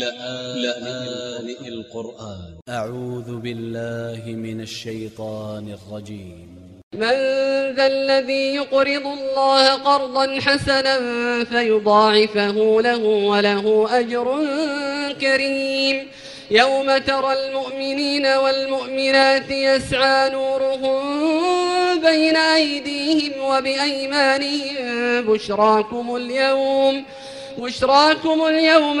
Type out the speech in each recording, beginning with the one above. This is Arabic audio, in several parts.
لآن القرآن. أ ع و ذ ب ا ل ل ه من ا ل ش ي ط ا ن ا ل ج ي م من ذا الذي يقرض الله قرضا حسنا فيضاعفه له وله أجر كريم. يوم ترى المؤمنين والمؤمنات يسعى نورهم بين أيديهم وبأيمانهم. بشراكم اليوم بشراكم اليوم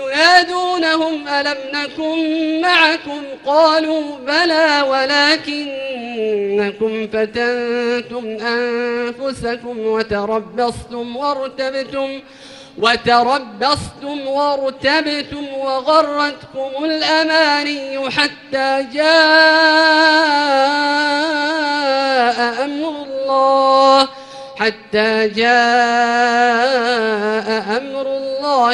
ينادونهم ألم نكن معكم؟ قالوا بلى ولكنكم فتنتم أنفسكم وتربصتم وارتبتم وتربصتم وارتبتم وغرتكم الأماني حتى جاء أمر الله حتى جاء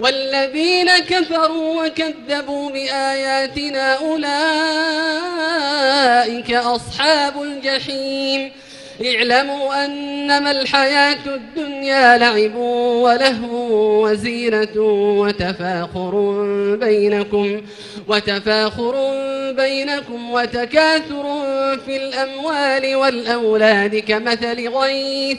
والذين كفروا وكذبوا بآياتنا أولئك أصحاب الجحيم. اعلموا أنما الحياة الدنيا لعب ولهو وزينة وتفاخر بينكم وتفاخر بينكم وتكاثر في الأموال والأولاد كمثل غيث.